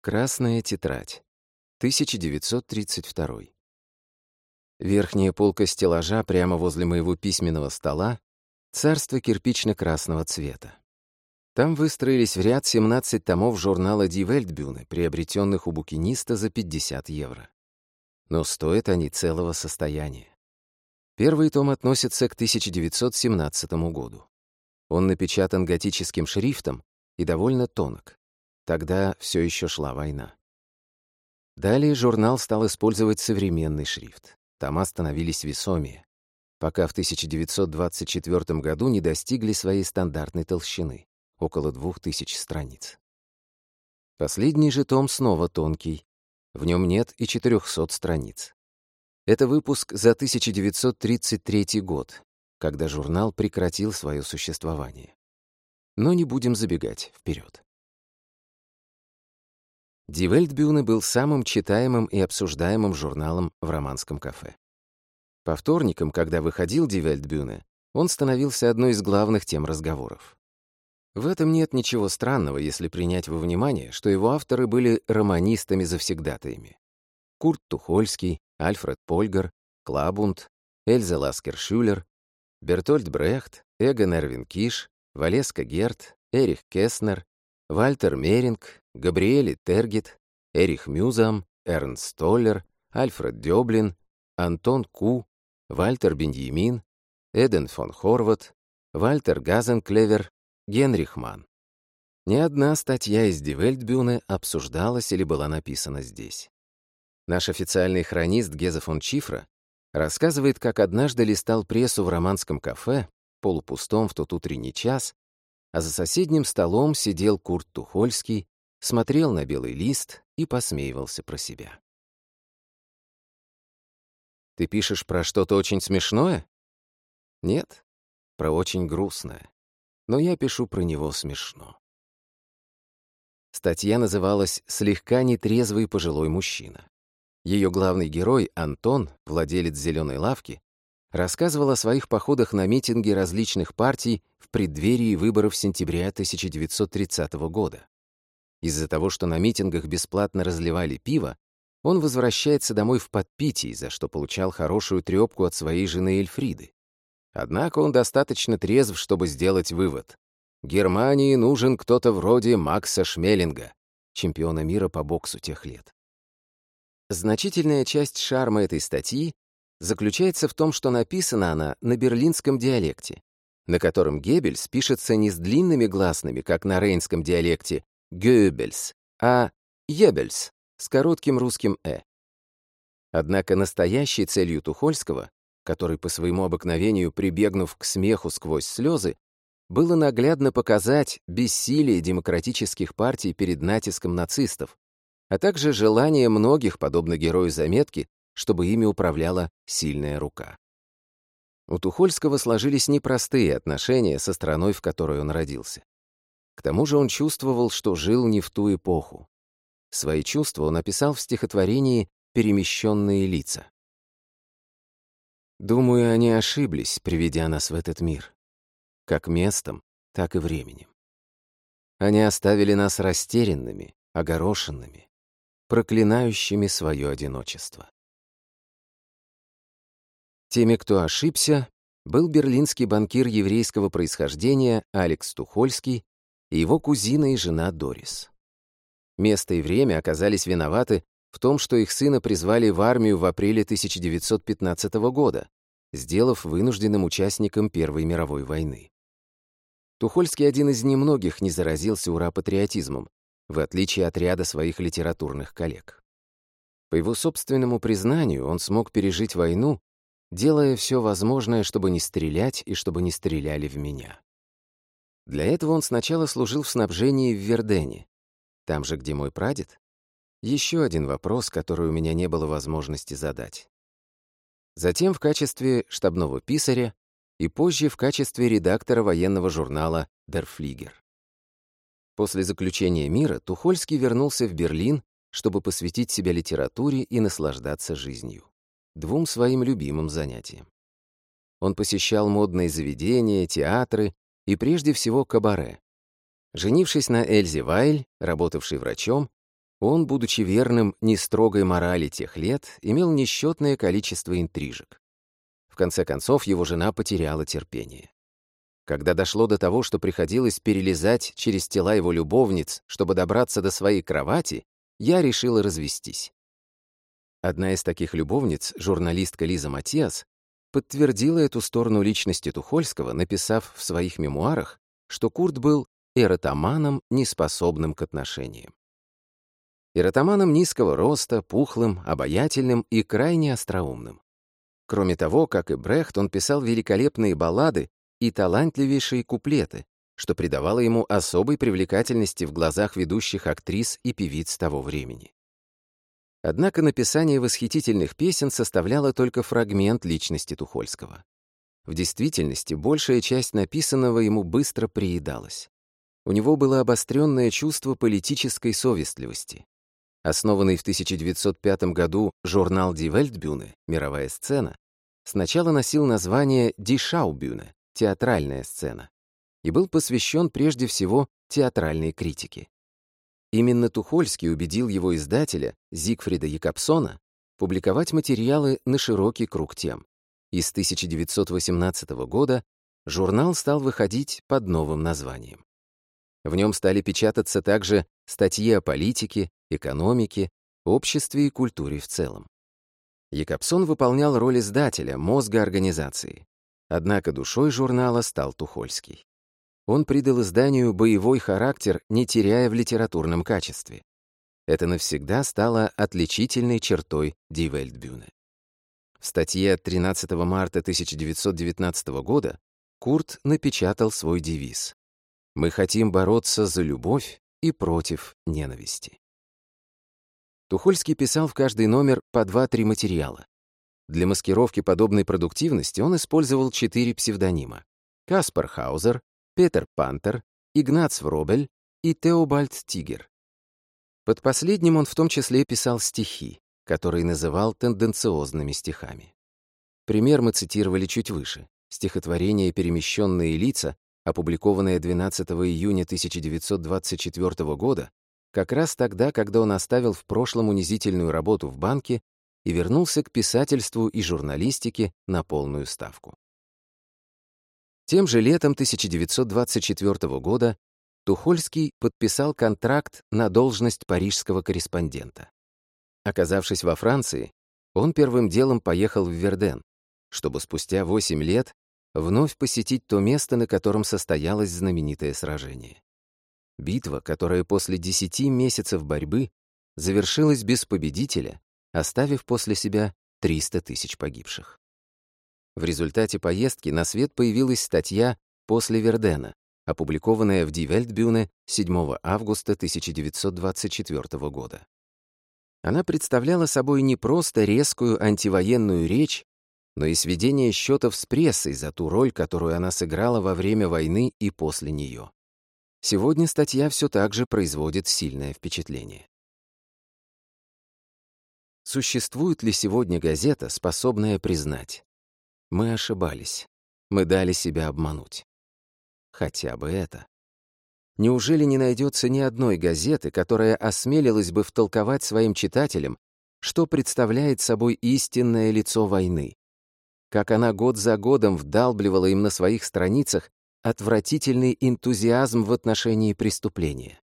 Красная тетрадь. 1932. Верхняя полка стеллажа прямо возле моего письменного стола — царство кирпично-красного цвета. Там выстроились в ряд 17 томов журнала «Ди Вельдбюне», приобретенных у букиниста за 50 евро. Но стоят они целого состояния. Первый том относится к 1917 году. Он напечатан готическим шрифтом и довольно тонок. Тогда все еще шла война. Далее журнал стал использовать современный шрифт. Тома становились весомее, пока в 1924 году не достигли своей стандартной толщины — около 2000 страниц. Последний же том снова тонкий. В нем нет и 400 страниц. Это выпуск за 1933 год, когда журнал прекратил свое существование. Но не будем забегать вперед. Die был самым читаемым и обсуждаемым журналом в романском кафе. По вторникам, когда выходил Die он становился одной из главных тем разговоров. В этом нет ничего странного, если принять во внимание, что его авторы были романистами-завсегдатаями. Курт Тухольский, Альфред Польгар, Клабунд, Эльза Ласкер-Шюлер, Бертольд Брехт, Эгон Эрвин Киш, Валеска Герт, Эрих Кестнер, Вальтер Меринг, Габриэле Тергит, Эрих Мюзам, Эрнст Толлер, Альфред Дёблин, Антон Ку́, Вальтер Беньямин, Эден фон Хорват, Вальтер Газенклевер, Генрих Манн. Не одна статья из Die Weltbühne обсуждалась или была написана здесь. Наш официальный хронист Геза фон Чифра рассказывает, как однажды листал прессу в романском кафе, полупустом в тот утренний час, а за соседним столом сидел Курт Тухольский, смотрел на белый лист и посмеивался про себя. «Ты пишешь про что-то очень смешное?» «Нет, про очень грустное. Но я пишу про него смешно». Статья называлась «Слегка нетрезвый пожилой мужчина». Ее главный герой, Антон, владелец зеленой лавки, рассказывал о своих походах на митинги различных партий в преддверии выборов сентября 1930 года. Из-за того, что на митингах бесплатно разливали пиво, он возвращается домой в подпитии, за что получал хорошую трёпку от своей жены Эльфриды. Однако он достаточно трезв, чтобы сделать вывод. Германии нужен кто-то вроде Макса Шмеллинга, чемпиона мира по боксу тех лет. Значительная часть шарма этой статьи заключается в том, что написана она на берлинском диалекте, на котором Геббельс пишется не с длинными гласными, как на рейнском диалекте «Гёбельс», а «Ебельс» с коротким русским «э». Однако настоящей целью Тухольского, который по своему обыкновению, прибегнув к смеху сквозь слезы, было наглядно показать бессилие демократических партий перед натиском нацистов, а также желание многих, подобно герою заметки, чтобы ими управляла сильная рука. У Тухольского сложились непростые отношения со страной, в которой он родился. К тому же он чувствовал, что жил не в ту эпоху. Свои чувства он описал в стихотворении «Перемещенные лица». Думаю, они ошиблись, приведя нас в этот мир. Как местом, так и временем. Они оставили нас растерянными, огорошенными, проклинающими свое одиночество. Теми, кто ошибся, был берлинский банкир еврейского происхождения Алекс Тухольский и его кузина и жена Дорис. Место и время оказались виноваты в том, что их сына призвали в армию в апреле 1915 года, сделав вынужденным участником Первой мировой войны. Тухольский один из немногих не заразился ура-патриотизмом, в отличие от ряда своих литературных коллег. По его собственному признанию, он смог пережить войну, делая все возможное, чтобы не стрелять и чтобы не стреляли в меня. Для этого он сначала служил в снабжении в Вердене, там же, где мой прадед. Еще один вопрос, который у меня не было возможности задать. Затем в качестве штабного писаря и позже в качестве редактора военного журнала «Дерфлигер». После заключения мира Тухольский вернулся в Берлин, чтобы посвятить себя литературе и наслаждаться жизнью двум своим любимым занятиям. Он посещал модные заведения, театры и прежде всего кабаре. Женившись на Эльзе Вайль, работавшей врачом, он, будучи верным нестрогой морали тех лет, имел несчетное количество интрижек. В конце концов, его жена потеряла терпение. Когда дошло до того, что приходилось перелезать через тела его любовниц, чтобы добраться до своей кровати, я решила развестись. Одна из таких любовниц, журналистка Лиза Матиас, подтвердила эту сторону личности Тухольского, написав в своих мемуарах, что Курт был эротоманом, неспособным к отношениям. Эротоманом низкого роста, пухлым, обаятельным и крайне остроумным. Кроме того, как и Брехт, он писал великолепные баллады и талантливейшие куплеты, что придавало ему особой привлекательности в глазах ведущих актрис и певиц того времени. Однако написание восхитительных песен составляло только фрагмент личности Тухольского. В действительности большая часть написанного ему быстро приедалась. У него было обостренное чувство политической совестливости. Основанный в 1905 году журнал «Ди Вельтбюне» «Мировая сцена» сначала носил название «Ди Шаубюне» — «Театральная сцена» и был посвящен прежде всего театральной критике. Именно Тухольский убедил его издателя, Зигфрида Якобсона, публиковать материалы на широкий круг тем. И с 1918 года журнал стал выходить под новым названием. В нем стали печататься также статьи о политике, экономике, обществе и культуре в целом. Якобсон выполнял роль издателя, мозга организации. Однако душой журнала стал Тухольский он придал изданию боевой характер, не теряя в литературном качестве. Это навсегда стало отличительной чертой Die В статье 13 марта 1919 года Курт напечатал свой девиз «Мы хотим бороться за любовь и против ненависти». Тухольский писал в каждый номер по 2-3 материала. Для маскировки подобной продуктивности он использовал четыре псевдонима — Каспар Хаузер, Петер Пантер, Игнац Вробель и Теобальд Тигер. Под последним он в том числе писал стихи, которые называл тенденциозными стихами. Пример мы цитировали чуть выше. Стихотворение «Перемещенные лица», опубликованное 12 июня 1924 года, как раз тогда, когда он оставил в прошлом унизительную работу в банке и вернулся к писательству и журналистике на полную ставку. Тем же летом 1924 года Тухольский подписал контракт на должность парижского корреспондента. Оказавшись во Франции, он первым делом поехал в Верден, чтобы спустя 8 лет вновь посетить то место, на котором состоялось знаменитое сражение. Битва, которая после 10 месяцев борьбы завершилась без победителя, оставив после себя 300 тысяч погибших. В результате поездки на свет появилась статья «После Вердена», опубликованная в Die Weltbühne 7 августа 1924 года. Она представляла собой не просто резкую антивоенную речь, но и сведение счетов с прессой за ту роль, которую она сыграла во время войны и после нее. Сегодня статья все так же производит сильное впечатление. Существует ли сегодня газета, способная признать? Мы ошибались. Мы дали себя обмануть. Хотя бы это. Неужели не найдется ни одной газеты, которая осмелилась бы втолковать своим читателям, что представляет собой истинное лицо войны? Как она год за годом вдалбливала им на своих страницах отвратительный энтузиазм в отношении преступления.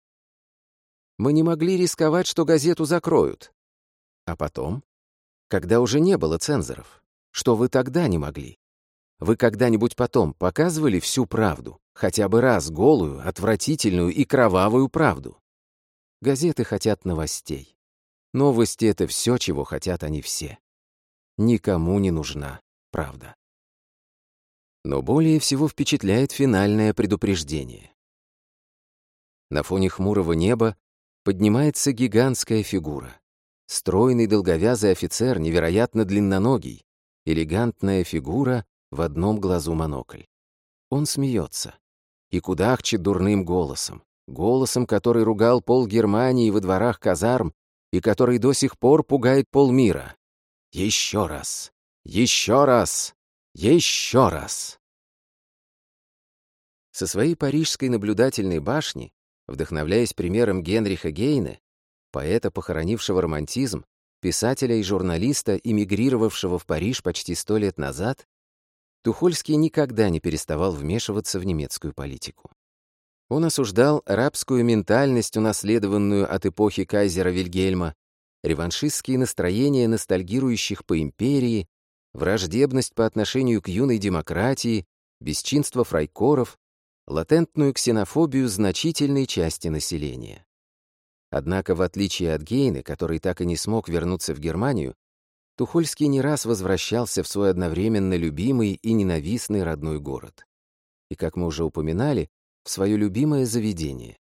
Мы не могли рисковать, что газету закроют. А потом? Когда уже не было цензоров, что вы тогда не могли. Вы когда-нибудь потом показывали всю правду, хотя бы раз голую, отвратительную и кровавую правду? Газеты хотят новостей. Новости — это все, чего хотят они все. Никому не нужна правда. Но более всего впечатляет финальное предупреждение. На фоне хмурого неба поднимается гигантская фигура. Стройный долговязый офицер, невероятно длинноногий, элегантная фигура, в одном глазу монокль. Он смеется. И кудахчет дурным голосом. Голосом, который ругал пол Германии во дворах казарм и который до сих пор пугает полмира. Еще раз. Еще раз. Еще раз. Со своей парижской наблюдательной башни, вдохновляясь примером Генриха Гейне, поэта, похоронившего романтизм, писателя и журналиста, эмигрировавшего в Париж почти сто лет назад, Тухольский никогда не переставал вмешиваться в немецкую политику. Он осуждал арабскую ментальность, унаследованную от эпохи кайзера Вильгельма, реваншистские настроения ностальгирующих по империи, враждебность по отношению к юной демократии, бесчинство фрайкоров, латентную ксенофобию значительной части населения. Однако, в отличие от Гейны, который так и не смог вернуться в Германию, Тухольский не раз возвращался в свой одновременно любимый и ненавистный родной город. И, как мы уже упоминали, в свое любимое заведение.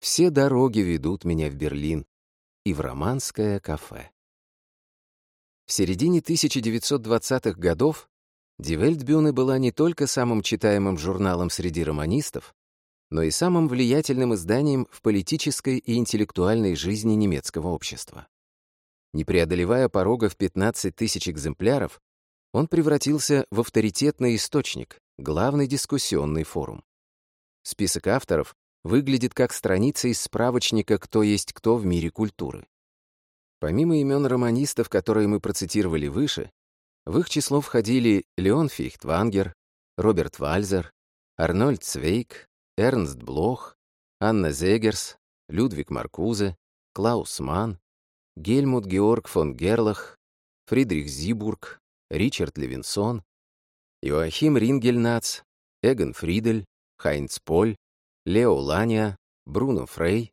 Все дороги ведут меня в Берлин и в романское кафе. В середине 1920-х годов Die Weltbühne была не только самым читаемым журналом среди романистов, но и самым влиятельным изданием в политической и интеллектуальной жизни немецкого общества. Не преодолевая порога в 15 тысяч экземпляров, он превратился в авторитетный источник, главный дискуссионный форум. Список авторов выглядит как страница из справочника «Кто есть кто в мире культуры». Помимо имен романистов, которые мы процитировали выше, в их число входили Леон Фихтвангер, Роберт Вальзер, Арнольд Цвейк, Эрнст Блох, Анна Зегерс, Людвиг Маркузе, Клаус Манн, Гельмут Георг фон Герлах, Фридрих Зибург, Ричард Левинсон, Йоахим Рингельнац, Эгон Фридель, Хайнц Поль, Лео Лания, Бруно Фрей,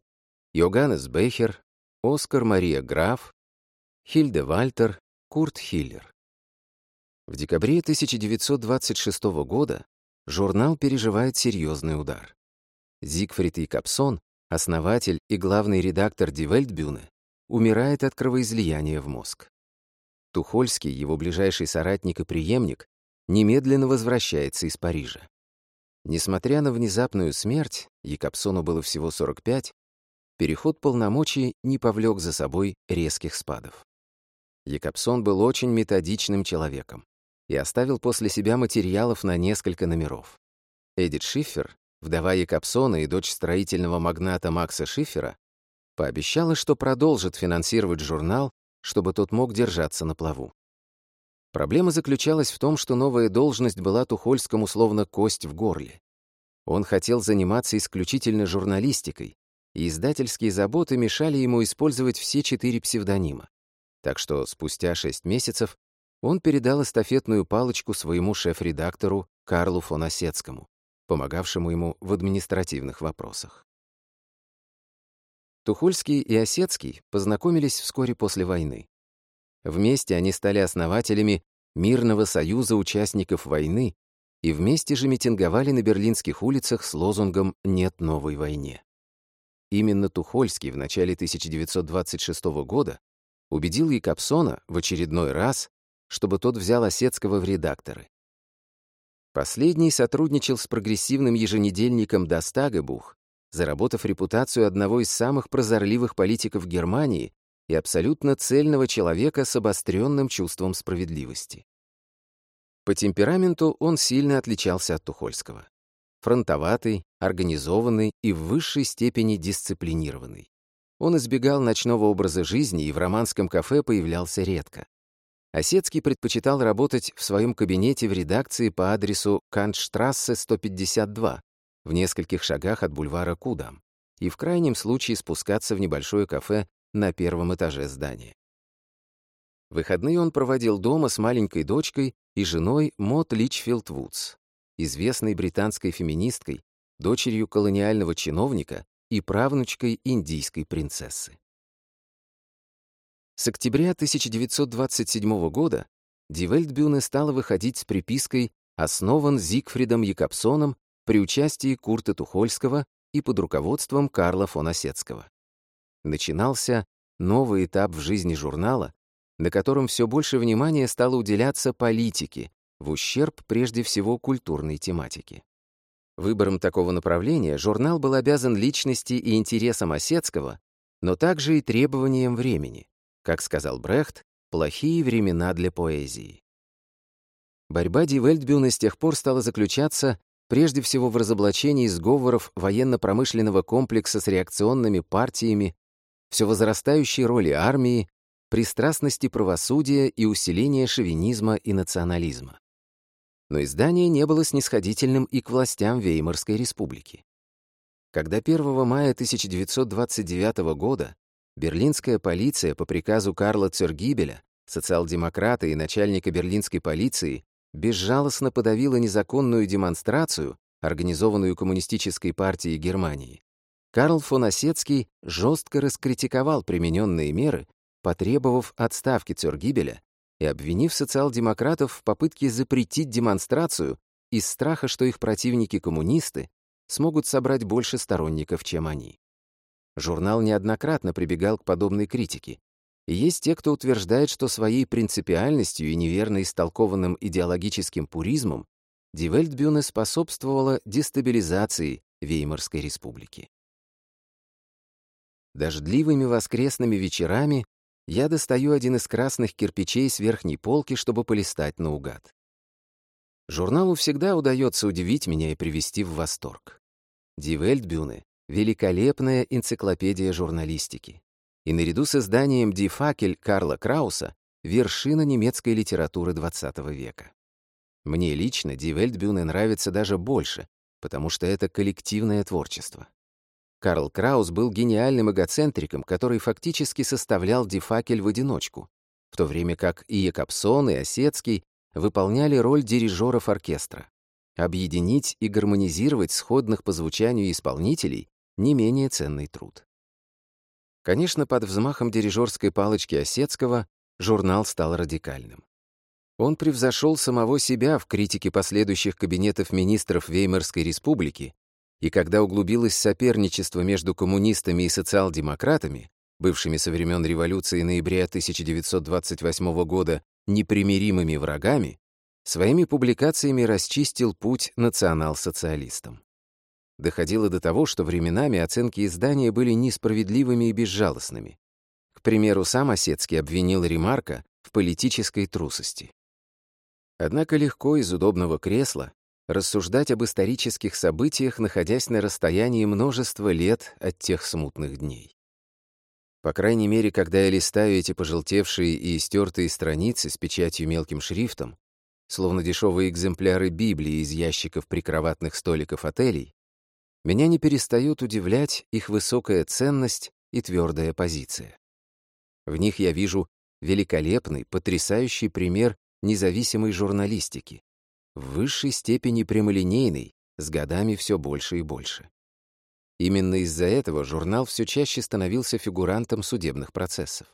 Йоганнес Бехер, Оскар Мария Граф, Хильде Вальтер, Курт Хиллер. В декабре 1926 года журнал переживает серьезный удар. Зигфрид Якобсон, основатель и главный редактор Die умирает от кровоизлияния в мозг. Тухольский, его ближайший соратник и преемник, немедленно возвращается из Парижа. Несмотря на внезапную смерть, Якобсону было всего 45, переход полномочий не повлек за собой резких спадов. Якобсон был очень методичным человеком и оставил после себя материалов на несколько номеров. Эдит Шифер, вдова Якобсона и дочь строительного магната Макса Шифера, пообещала, что продолжит финансировать журнал, чтобы тот мог держаться на плаву. Проблема заключалась в том, что новая должность была Тухольскому словно кость в горле. Он хотел заниматься исключительно журналистикой, и издательские заботы мешали ему использовать все четыре псевдонима. Так что спустя шесть месяцев он передал эстафетную палочку своему шеф-редактору Карлу фон Осетскому, помогавшему ему в административных вопросах. Тухольский и Осетский познакомились вскоре после войны. Вместе они стали основателями Мирного союза участников войны и вместе же митинговали на берлинских улицах с лозунгом «Нет новой войне». Именно Тухольский в начале 1926 года убедил Якобсона в очередной раз чтобы тот взял Осетского в редакторы. Последний сотрудничал с прогрессивным еженедельником Достагебух, заработав репутацию одного из самых прозорливых политиков Германии и абсолютно цельного человека с обостренным чувством справедливости. По темпераменту он сильно отличался от Тухольского. Фронтоватый, организованный и в высшей степени дисциплинированный. Он избегал ночного образа жизни и в романском кафе появлялся редко. А Осецкий предпочитал работать в своем кабинете в редакции по адресу Кантштрассе 152, в нескольких шагах от бульвара Кудам, и в крайнем случае спускаться в небольшое кафе на первом этаже здания. Выходные он проводил дома с маленькой дочкой и женой Мот Личфилд Вудс, известной британской феминисткой, дочерью колониального чиновника и правнучкой индийской принцессы. С октября 1927 года Дивельдбюне стала выходить с припиской «Основан Зигфридом Якобсоном при участии Курта Тухольского и под руководством Карла фон Осетского». Начинался новый этап в жизни журнала, на котором все больше внимания стало уделяться политике, в ущерб прежде всего культурной тематике. Выбором такого направления журнал был обязан личности и интересам Осетского, но также и требованиям времени. Как сказал Брехт, плохие времена для поэзии. Борьба Ди Вельдбюна с тех пор стала заключаться прежде всего в разоблачении сговоров военно-промышленного комплекса с реакционными партиями, все возрастающей роли армии, пристрастности правосудия и усиления шовинизма и национализма. Но издание не было снисходительным и к властям Веймарской республики. Когда 1 мая 1929 года Берлинская полиция по приказу Карла Цергибеля, социал-демократа и начальника берлинской полиции, безжалостно подавила незаконную демонстрацию, организованную Коммунистической партией Германии. Карл фон Осетский жестко раскритиковал примененные меры, потребовав отставки Цергибеля и обвинив социал-демократов в попытке запретить демонстрацию из страха, что их противники-коммунисты смогут собрать больше сторонников, чем они. Журнал неоднократно прибегал к подобной критике. Есть те, кто утверждает, что своей принципиальностью и неверно истолкованным идеологическим пуризмом Дивельтбюне способствовала дестабилизации Веймарской республики. Дождливыми воскресными вечерами я достаю один из красных кирпичей с верхней полки, чтобы полистать наугад. Журналу всегда удается удивить меня и привести в восторг. Дивельтбюне великолепная энциклопедия журналистики. И наряду с изданием «Ди факель» Карла Крауса вершина немецкой литературы XX века. Мне лично «Ди Вельдбюне» нравится даже больше, потому что это коллективное творчество. Карл Краус был гениальным эгоцентриком, который фактически составлял «Ди факель» в одиночку, в то время как и Якобсон, и Осетский выполняли роль дирижеров оркестра. Объединить и гармонизировать сходных по звучанию исполнителей не менее ценный труд. Конечно, под взмахом дирижерской палочки Осетского журнал стал радикальным. Он превзошел самого себя в критике последующих кабинетов министров Веймарской республики, и когда углубилось соперничество между коммунистами и социал-демократами, бывшими со времен революции ноября 1928 года непримиримыми врагами, своими публикациями расчистил путь национал-социалистам. Доходило до того, что временами оценки издания были несправедливыми и безжалостными. К примеру, сам Осетский обвинил Ремарка в политической трусости. Однако легко из удобного кресла рассуждать об исторических событиях, находясь на расстоянии множества лет от тех смутных дней. По крайней мере, когда я листаю эти пожелтевшие и истертые страницы с печатью мелким шрифтом, словно дешевые экземпляры Библии из ящиков прикроватных столиков отелей, меня не перестает удивлять их высокая ценность и твердая позиция. В них я вижу великолепный, потрясающий пример независимой журналистики, в высшей степени прямолинейной, с годами все больше и больше. Именно из-за этого журнал все чаще становился фигурантом судебных процессов.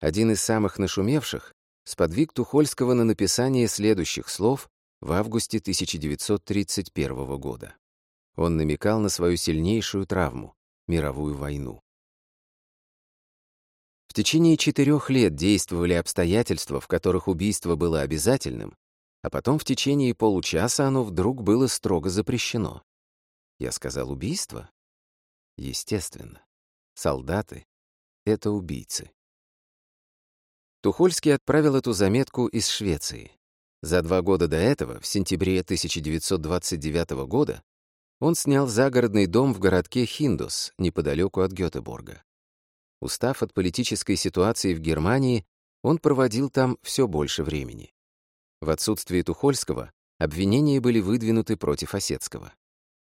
Один из самых нашумевших — сподвиг Тухольского на написание следующих слов в августе 1931 года. Он намекал на свою сильнейшую травму — мировую войну. В течение четырех лет действовали обстоятельства, в которых убийство было обязательным, а потом в течение получаса оно вдруг было строго запрещено. Я сказал «убийство»? Естественно. Солдаты — это убийцы. Тухольский отправил эту заметку из Швеции. За два года до этого, в сентябре 1929 года, он снял загородный дом в городке Хиндус, неподалеку от Гетеборга. Устав от политической ситуации в Германии, он проводил там все больше времени. В отсутствие Тухольского обвинения были выдвинуты против Осетского.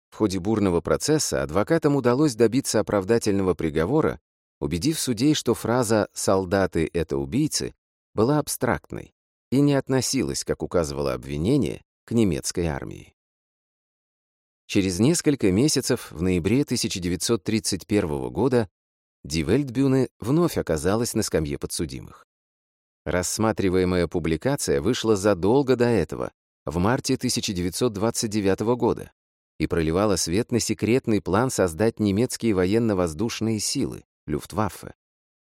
В ходе бурного процесса адвокатам удалось добиться оправдательного приговора, убедив судей, что фраза «солдаты — это убийцы» была абстрактной и не относилась, как указывало обвинение, к немецкой армии. Через несколько месяцев, в ноябре 1931 года, Дивельдбюне вновь оказалась на скамье подсудимых. Рассматриваемая публикация вышла задолго до этого, в марте 1929 года, и проливала свет на секретный план создать немецкие военно-воздушные силы, Люфтваффе.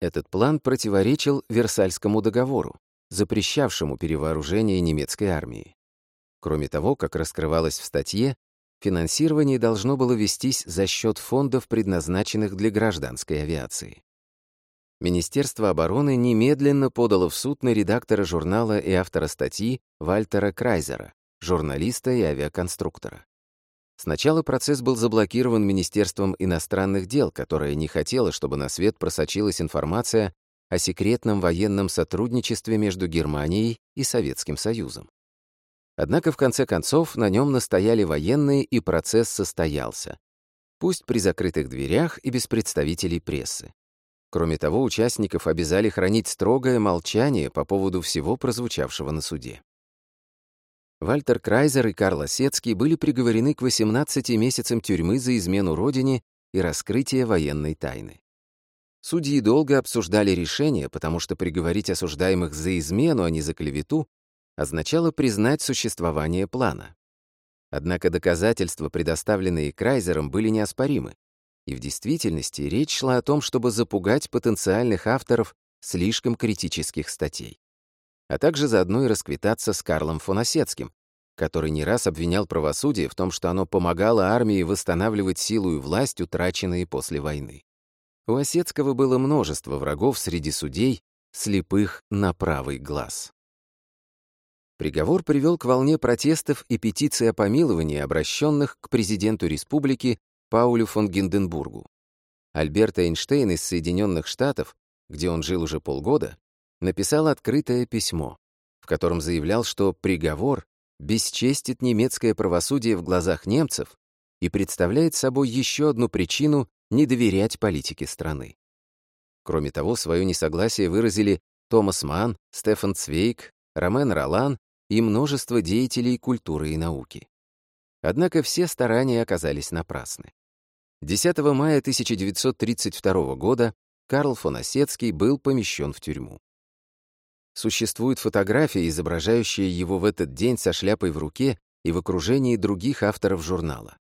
Этот план противоречил Версальскому договору, запрещавшему перевооружение немецкой армии. Кроме того, как раскрывалось в статье, финансирование должно было вестись за счет фондов, предназначенных для гражданской авиации. Министерство обороны немедленно подало в суд на редактора журнала и автора статьи Вальтера Крайзера, журналиста и авиаконструктора. Сначала процесс был заблокирован Министерством иностранных дел, которое не хотело, чтобы на свет просочилась информация о секретном военном сотрудничестве между Германией и Советским Союзом. Однако, в конце концов, на нем настояли военные, и процесс состоялся. Пусть при закрытых дверях и без представителей прессы. Кроме того, участников обязали хранить строгое молчание по поводу всего прозвучавшего на суде. Вальтер Крайзер и Карл Осецкий были приговорены к 18 месяцам тюрьмы за измену родине и раскрытие военной тайны. Судьи долго обсуждали решение, потому что приговорить осуждаемых за измену, а не за клевету, а означало признать существование плана. Однако доказательства, предоставленные Крайзером, были неоспоримы, и в действительности речь шла о том, чтобы запугать потенциальных авторов слишком критических статей, а также заодно и расквитаться с Карлом Фоносецким, который не раз обвинял правосудие в том, что оно помогало армии восстанавливать силу и власть, утраченные после войны. У Осетского было множество врагов среди судей, слепых на правый глаз. Приговор привел к волне протестов и петиции о помиловании, обращенных к президенту республики Паулю фон Гинденбургу. Альберт Эйнштейн из Соединенных Штатов, где он жил уже полгода, написал открытое письмо, в котором заявлял, что приговор бесчестит немецкое правосудие в глазах немцев и представляет собой еще одну причину не доверять политике страны. Кроме того, свое несогласие выразили Томас Манн, Стефан Цвейк, Ромен Ролан и множество деятелей культуры и науки. Однако все старания оказались напрасны. 10 мая 1932 года Карл фон Осетский был помещен в тюрьму. Существует фотография, изображающая его в этот день со шляпой в руке и в окружении других авторов журнала.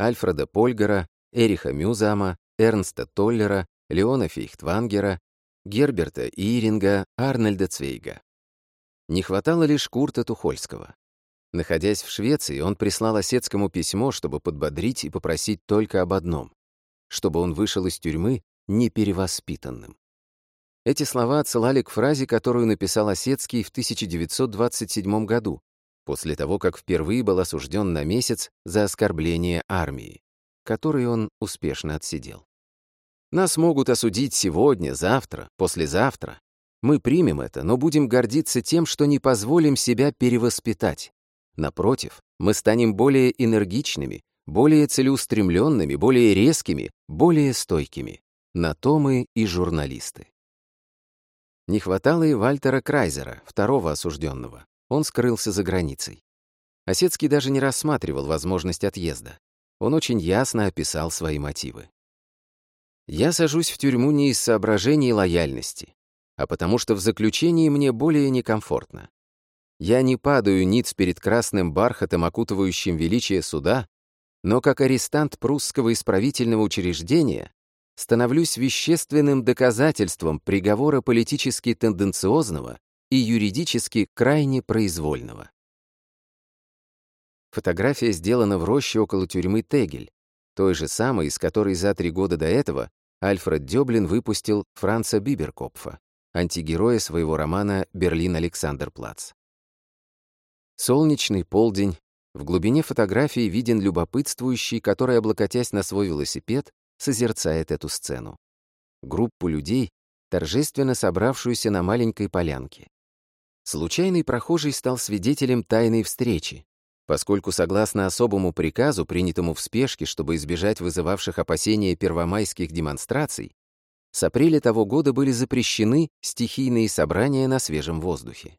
Альфреда Польгера, Эриха Мюзама, Эрнста Толлера, Леона Фейхтвангера, Герберта Иринга, Арнольда Цвейга. Не хватало лишь Курта Тухольского. Находясь в Швеции, он прислал Осетскому письмо, чтобы подбодрить и попросить только об одном — чтобы он вышел из тюрьмы неперевоспитанным. Эти слова отсылали к фразе, которую написал Осетский в 1927 году, после того, как впервые был осужден на месяц за оскорбление армии, который он успешно отсидел. «Нас могут осудить сегодня, завтра, послезавтра, мы примем это, но будем гордиться тем, что не позволим себя перевоспитать. Напротив, мы станем более энергичными, более целеустремленными, более резкими, более стойкими. На то мы и журналисты. Не хватало и Вальтера Крайзера, второго осужденного. Он скрылся за границей. Осецкий даже не рассматривал возможность отъезда. Он очень ясно описал свои мотивы. «Я сажусь в тюрьму не из соображений лояльности а потому что в заключении мне более некомфортно. Я не падаю ниц перед красным бархатом, окутывающим величие суда, но как арестант прусского исправительного учреждения становлюсь вещественным доказательством приговора политически тенденциозного и юридически крайне произвольного. Фотография сделана в роще около тюрьмы Тегель, той же самой, из которой за три года до этого Альфред Дёблин выпустил Франца Биберкопфа антигероя своего романа «Берлин Александр-Плац». Солнечный полдень. В глубине фотографии виден любопытствующий, который, облокотясь на свой велосипед, созерцает эту сцену. Группу людей, торжественно собравшуюся на маленькой полянке. Случайный прохожий стал свидетелем тайной встречи, поскольку, согласно особому приказу, принятому в спешке, чтобы избежать вызывавших опасения первомайских демонстраций, с апреля того года были запрещены стихийные собрания на свежем воздухе.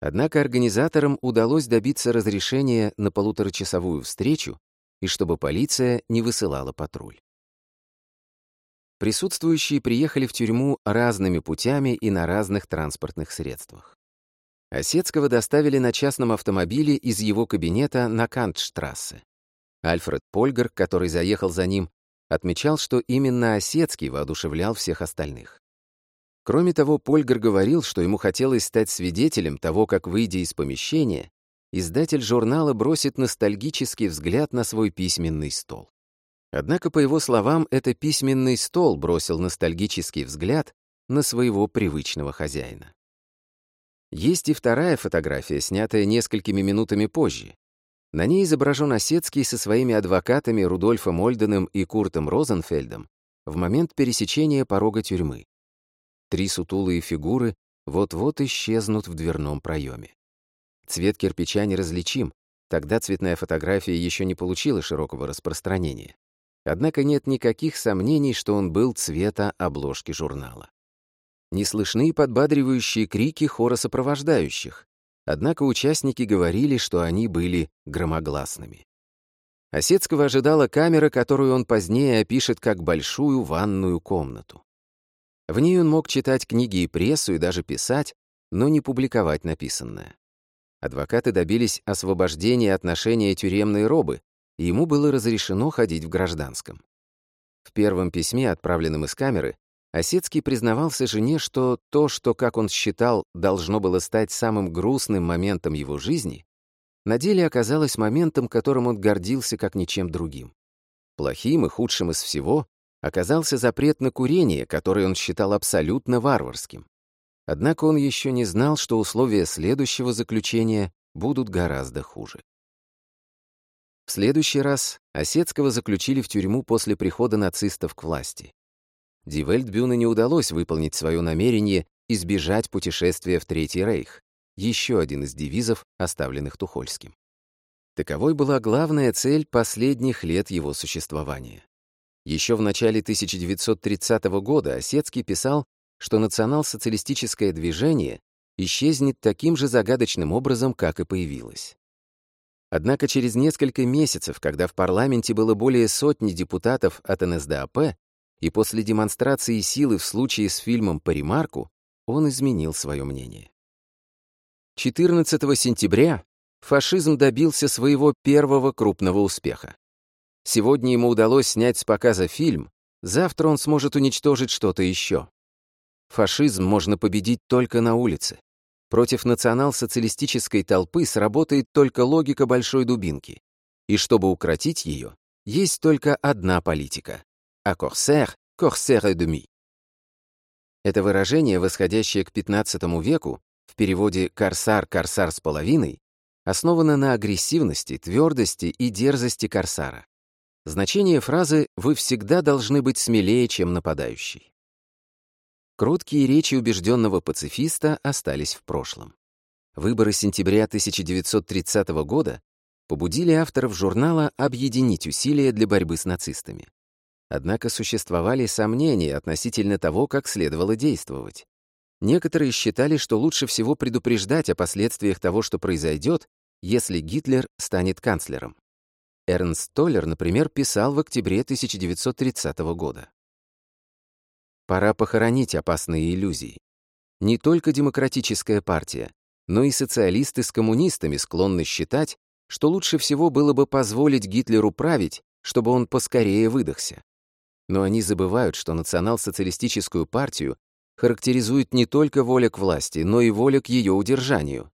Однако организаторам удалось добиться разрешения на полуторачасовую встречу и чтобы полиция не высылала патруль. Присутствующие приехали в тюрьму разными путями и на разных транспортных средствах. Осетского доставили на частном автомобиле из его кабинета на Кантштрассе. Альфред Польгер, который заехал за ним, отмечал, что именно осетский воодушевлял всех остальных. Кроме того, Польгар говорил, что ему хотелось стать свидетелем того, как, выйдя из помещения, издатель журнала бросит ностальгический взгляд на свой письменный стол. Однако, по его словам, это письменный стол бросил ностальгический взгляд на своего привычного хозяина. Есть и вторая фотография, снятая несколькими минутами позже, на ней изображен Осетский со своими адвокатами Рудольфом Ольденом и Куртом Розенфельдом в момент пересечения порога тюрьмы. Три сутулые фигуры вот-вот исчезнут в дверном проеме. Цвет кирпича неразличим, тогда цветная фотография еще не получила широкого распространения. Однако нет никаких сомнений, что он был цвета обложки журнала. Не слышны подбадривающие крики хора сопровождающих. Однако участники говорили, что они были громогласными. Осецкого ожидала камера, которую он позднее опишет как большую ванную комнату. В ней он мог читать книги и прессу и даже писать, но не публиковать написанное. Адвокаты добились освобождения от ношения тюремной робы, и ему было разрешено ходить в гражданском. В первом письме, отправленном из камеры, Осецкий признавался жене, что то, что, как он считал, должно было стать самым грустным моментом его жизни, на деле оказалось моментом, которым он гордился как ничем другим. Плохим и худшим из всего оказался запрет на курение, который он считал абсолютно варварским. Однако он еще не знал, что условия следующего заключения будут гораздо хуже. В следующий раз Осецкого заключили в тюрьму после прихода нацистов к власти. Дивельдбюна не удалось выполнить свое намерение избежать путешествия в Третий Рейх, еще один из девизов, оставленных Тухольским. Таковой была главная цель последних лет его существования. Еще в начале 1930 года Осетский писал, что национал-социалистическое движение исчезнет таким же загадочным образом, как и появилось. Однако через несколько месяцев, когда в парламенте было более сотни депутатов от НСДАП, и после демонстрации силы в случае с фильмом по ремарку он изменил свое мнение. 14 сентября фашизм добился своего первого крупного успеха. Сегодня ему удалось снять с показа фильм, завтра он сможет уничтожить что-то еще. Фашизм можно победить только на улице. Против национал-социалистической толпы сработает только логика большой дубинки. И чтобы укротить ее, есть только одна политика а «корсер» — «корсер и деми». Это выражение, восходящее к XV веку, в переводе «корсар, корсар с половиной», основано на агрессивности, твердости и дерзости корсара. Значение фразы «вы всегда должны быть смелее, чем нападающий». Кроткие речи убежденного пацифиста остались в прошлом. Выборы сентября 1930 года побудили авторов журнала объединить усилия для борьбы с нацистами. Однако существовали сомнения относительно того, как следовало действовать. Некоторые считали, что лучше всего предупреждать о последствиях того, что произойдет, если Гитлер станет канцлером. Эрнст Толлер, например, писал в октябре 1930 года. Пора похоронить опасные иллюзии. Не только демократическая партия, но и социалисты с коммунистами склонны считать, что лучше всего было бы позволить Гитлеру править, чтобы он поскорее выдохся. Но они забывают, что национал-социалистическую партию характеризует не только воля к власти, но и воля к ее удержанию.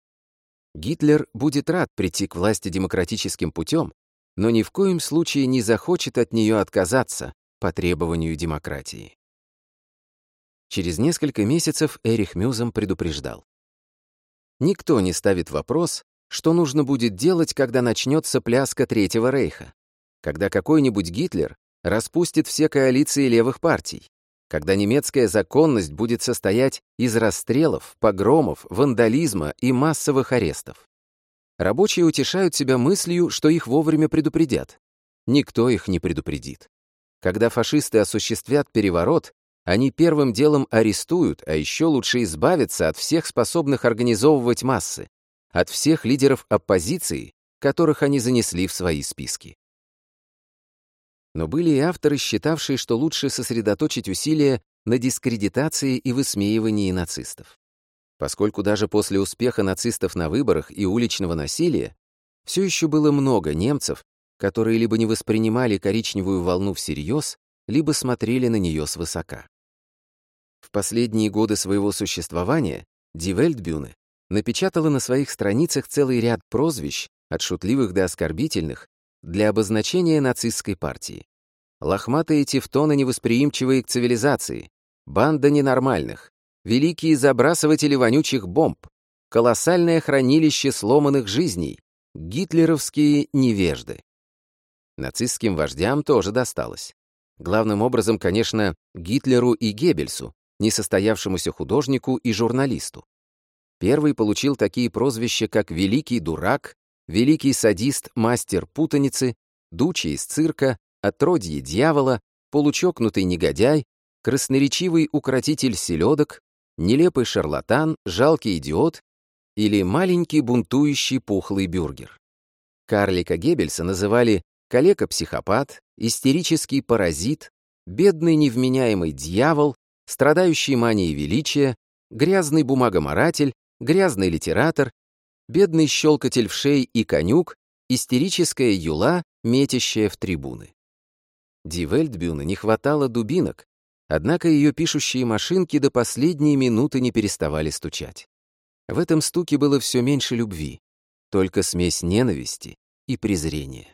Гитлер будет рад прийти к власти демократическим путем, но ни в коем случае не захочет от нее отказаться по требованию демократии. Через несколько месяцев Эрих Мюзом предупреждал. Никто не ставит вопрос, что нужно будет делать, когда начнется пляска Третьего Рейха, когда какой-нибудь Гитлер распустит все коалиции левых партий, когда немецкая законность будет состоять из расстрелов, погромов, вандализма и массовых арестов. Рабочие утешают себя мыслью, что их вовремя предупредят. Никто их не предупредит. Когда фашисты осуществят переворот, они первым делом арестуют, а еще лучше избавиться от всех способных организовывать массы, от всех лидеров оппозиции, которых они занесли в свои списки. Но были и авторы, считавшие, что лучше сосредоточить усилия на дискредитации и высмеивании нацистов. Поскольку даже после успеха нацистов на выборах и уличного насилия все еще было много немцев, которые либо не воспринимали коричневую волну всерьез, либо смотрели на нее свысока. В последние годы своего существования Die Weltbühne напечатала на своих страницах целый ряд прозвищ, от шутливых до оскорбительных, для обозначения нацистской партии. Лохматые тевтоны невосприимчивые к цивилизации, банда ненормальных, великие забрасыватели вонючих бомб, колоссальное хранилище сломанных жизней, гитлеровские невежды. Нацистским вождям тоже досталось. Главным образом, конечно, Гитлеру и Геббельсу, несостоявшемуся художнику и журналисту. Первый получил такие прозвища, как «Великий дурак», великий садист, мастер путаницы, дучи из цирка, отродье дьявола, получокнутый негодяй, красноречивый укротитель селедок, нелепый шарлатан, жалкий идиот или маленький бунтующий пухлый бюргер. Карлика Геббельса называли калека-психопат, истерический паразит, бедный невменяемый дьявол, страдающий манией величия, грязный бумагоморатель, грязный литератор, бедный щелкатель в шее и конюк, истерическая юла, метящая в трибуны. Ди Вельдбюна не хватало дубинок, однако ее пишущие машинки до последней минуты не переставали стучать. В этом стуке было все меньше любви, только смесь ненависти и презрения.